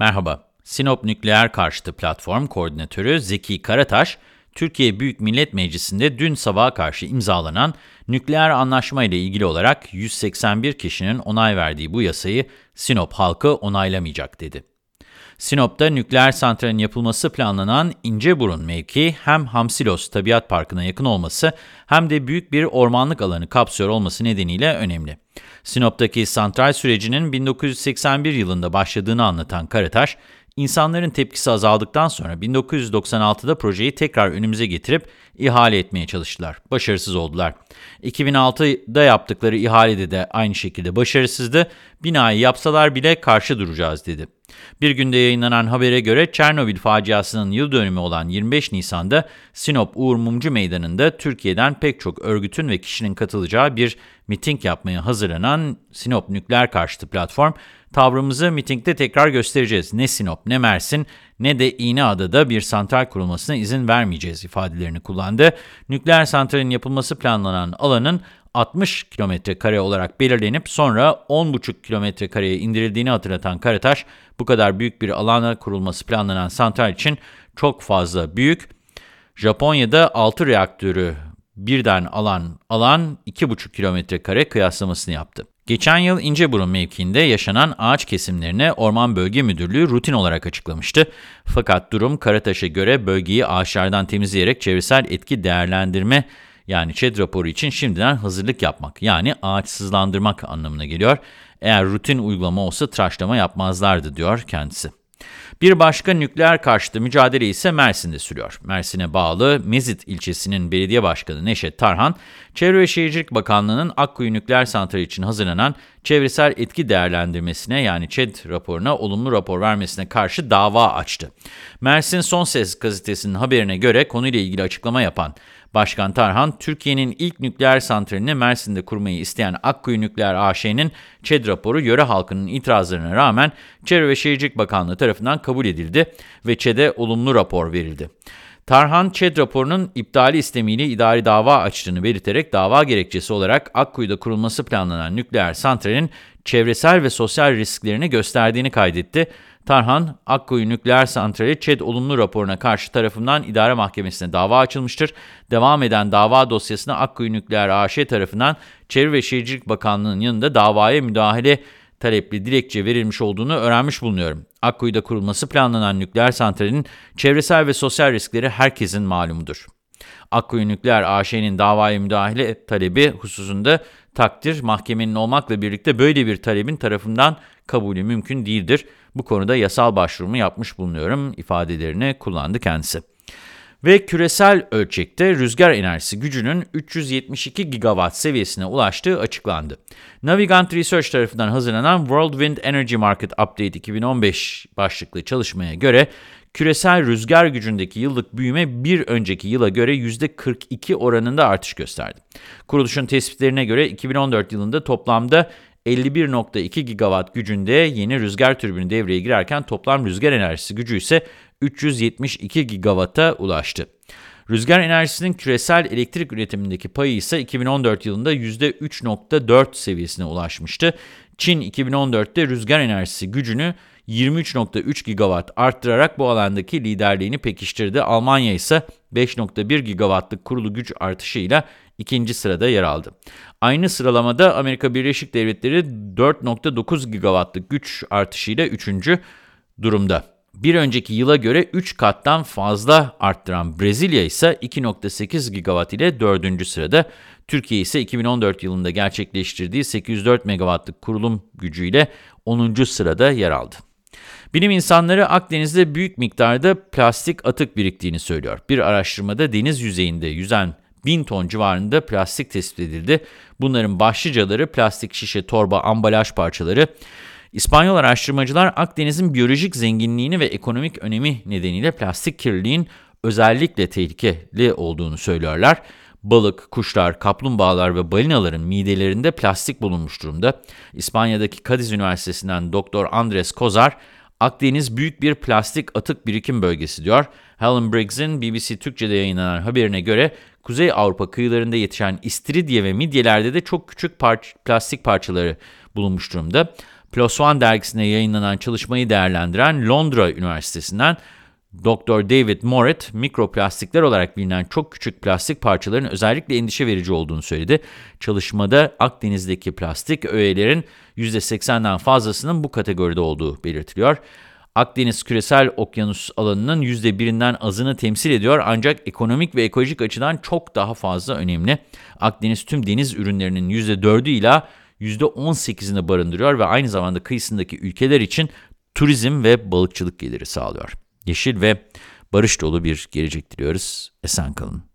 Merhaba, Sinop Nükleer Karşıtı Platform Koordinatörü Zeki Karataş, Türkiye Büyük Millet Meclisi'nde dün sabaha karşı imzalanan nükleer anlaşma ile ilgili olarak 181 kişinin onay verdiği bu yasayı Sinop halkı onaylamayacak dedi. Sinop'ta nükleer santralin yapılması planlanan İnceburun mevki hem Hamsilos Tabiat Parkı'na yakın olması hem de büyük bir ormanlık alanı kapsıyor olması nedeniyle önemli. Sinop'taki santral sürecinin 1981 yılında başladığını anlatan Karataş, insanların tepkisi azaldıktan sonra 1996'da projeyi tekrar önümüze getirip ihale etmeye çalıştılar. Başarısız oldular. 2006'da yaptıkları ihalede de aynı şekilde başarısızdı. Binayı yapsalar bile karşı duracağız dedi. Bir günde yayınlanan habere göre Çernobil faciasının yıl dönümü olan 25 Nisan'da Sinop Uğur Mumcu Meydanı'nda Türkiye'den pek çok örgütün ve kişinin katılacağı bir miting yapmaya hazırlanan Sinop Nükleer Karşıtı Platform, tavrımızı mitingde tekrar göstereceğiz. Ne Sinop ne Mersin ne de İğneada'da bir santral kurulmasına izin vermeyeceğiz ifadelerini kullandı. Nükleer santralin yapılması planlanan alanın 60 kilometre kare olarak belirlenip sonra 10,5 kilometre kareye indirildiğini hatırlatan Karataş, bu kadar büyük bir alana kurulması planlanan santral için çok fazla büyük. Japonya'da 6 reaktörü birden alan alan 2,5 kilometre kare kıyaslamasını yaptı. Geçen yıl İnceburun mevkiinde yaşanan ağaç kesimlerine Orman Bölge Müdürlüğü rutin olarak açıklamıştı. Fakat durum Karataş'a göre bölgeyi ağaçlardan temizleyerek çevresel etki değerlendirme yani ÇED raporu için şimdiden hazırlık yapmak yani ağaçsızlandırmak anlamına geliyor. Eğer rutin uygulama olsa tıraşlama yapmazlardı diyor kendisi. Bir başka nükleer karşıtı mücadele ise Mersin'de sürüyor. Mersin'e bağlı Mezit ilçesinin belediye başkanı Neşet Tarhan, Çevre ve Şehircilik Bakanlığı'nın Akkuyu Nükleer Santrali için hazırlanan çevresel etki değerlendirmesine yani ÇED raporuna olumlu rapor vermesine karşı dava açtı. Mersin Son Ses gazetesinin haberine göre konuyla ilgili açıklama yapan Başkan Tarhan, Türkiye'nin ilk nükleer santralini Mersin'de kurmayı isteyen Akkuyu Nükleer AŞ'nin ÇED raporu yöre halkının itirazlarına rağmen Çevre ve Şehircilik Bakanlığı tarafından kabul edildi ve ÇED'e olumlu rapor verildi. Tarhan, ÇED raporunun iptali istemiyle idari dava açtığını belirterek dava gerekçesi olarak Akkuyu'da kurulması planlanan nükleer santralin çevresel ve sosyal risklerini gösterdiğini kaydetti. Tarhan, Akkuyu Nükleer Santrali ÇED olumlu raporuna karşı tarafından idare mahkemesine dava açılmıştır. Devam eden dava dosyasına Akkuyu Nükleer AŞ tarafından Çevre ve Şehircilik Bakanlığı'nın yanında davaya müdahale talepli dilekçe verilmiş olduğunu öğrenmiş bulunuyorum. Akkuyu'da kurulması planlanan nükleer santralin çevresel ve sosyal riskleri herkesin malumudur. Akkuyu Nükleer AŞ'nin davaya müdahale talebi hususunda takdir mahkemenin olmakla birlikte böyle bir talebin tarafından kabulü mümkün değildir. Bu konuda yasal başvurumu yapmış bulunuyorum ifadelerini kullandı kendisi. Ve küresel ölçekte rüzgar enerjisi gücünün 372 gigawatt seviyesine ulaştığı açıklandı. Navigant Research tarafından hazırlanan World Wind Energy Market Update 2015 başlıklı çalışmaya göre küresel rüzgar gücündeki yıllık büyüme bir önceki yıla göre %42 oranında artış gösterdi. Kuruluşun tespitlerine göre 2014 yılında toplamda 51.2 gigawatt gücünde yeni rüzgar türbini devreye girerken toplam rüzgar enerjisi gücü ise 372 gigawatt'a ulaştı. Rüzgar enerjisinin küresel elektrik üretimindeki payı ise 2014 yılında %3.4 seviyesine ulaşmıştı. Çin 2014'te rüzgar enerjisi gücünü 23.3 gigawatt arttırarak bu alandaki liderliğini pekiştirdi. Almanya ise 5.1 gigawattlık kurulu güç artışıyla ikinci sırada yer aldı. Aynı sıralamada Amerika Birleşik Devletleri 4.9 gigawattlık güç artışıyla üçüncü durumda. Bir önceki yıla göre 3 kattan fazla arttıran Brezilya ise 2.8 gigawatt ile 4. sırada. Türkiye ise 2014 yılında gerçekleştirdiği 804 megawattlık kurulum gücüyle 10. sırada yer aldı. Bilim insanları Akdeniz'de büyük miktarda plastik atık biriktiğini söylüyor. Bir araştırmada deniz yüzeyinde yüzen 1000 ton civarında plastik tespit edildi. Bunların başlıcaları plastik şişe, torba, ambalaj parçaları. İspanyol araştırmacılar Akdeniz'in biyolojik zenginliğini ve ekonomik önemi nedeniyle plastik kirliliğin özellikle tehlikeli olduğunu söylüyorlar. Balık, kuşlar, kaplumbağalar ve balinaların midelerinde plastik bulunmuş durumda. İspanya'daki Cadiz Üniversitesi'nden Doktor Andres Kozar, Akdeniz büyük bir plastik atık birikim bölgesi diyor. Helen Briggs'in BBC Türkçe'de yayınlanan haberine göre Kuzey Avrupa kıyılarında yetişen istiridye ve midyelerde de çok küçük par plastik parçaları bulunmuş durumda. PLOS ONE dergisinde yayınlanan çalışmayı değerlendiren Londra Üniversitesi'nden Dr. David Moret, mikroplastikler olarak bilinen çok küçük plastik parçaların özellikle endişe verici olduğunu söyledi. Çalışmada Akdeniz'deki plastik öğelerin %80'den fazlasının bu kategoride olduğu belirtiliyor. Akdeniz küresel okyanus alanının %1'inden azını temsil ediyor ancak ekonomik ve ekolojik açıdan çok daha fazla önemli. Akdeniz tüm deniz ürünlerinin %4'ü ila %18'ini barındırıyor ve aynı zamanda kıyısındaki ülkeler için turizm ve balıkçılık geliri sağlıyor. Yeşil ve barış dolu bir gelecek diliyoruz. Esen kalın.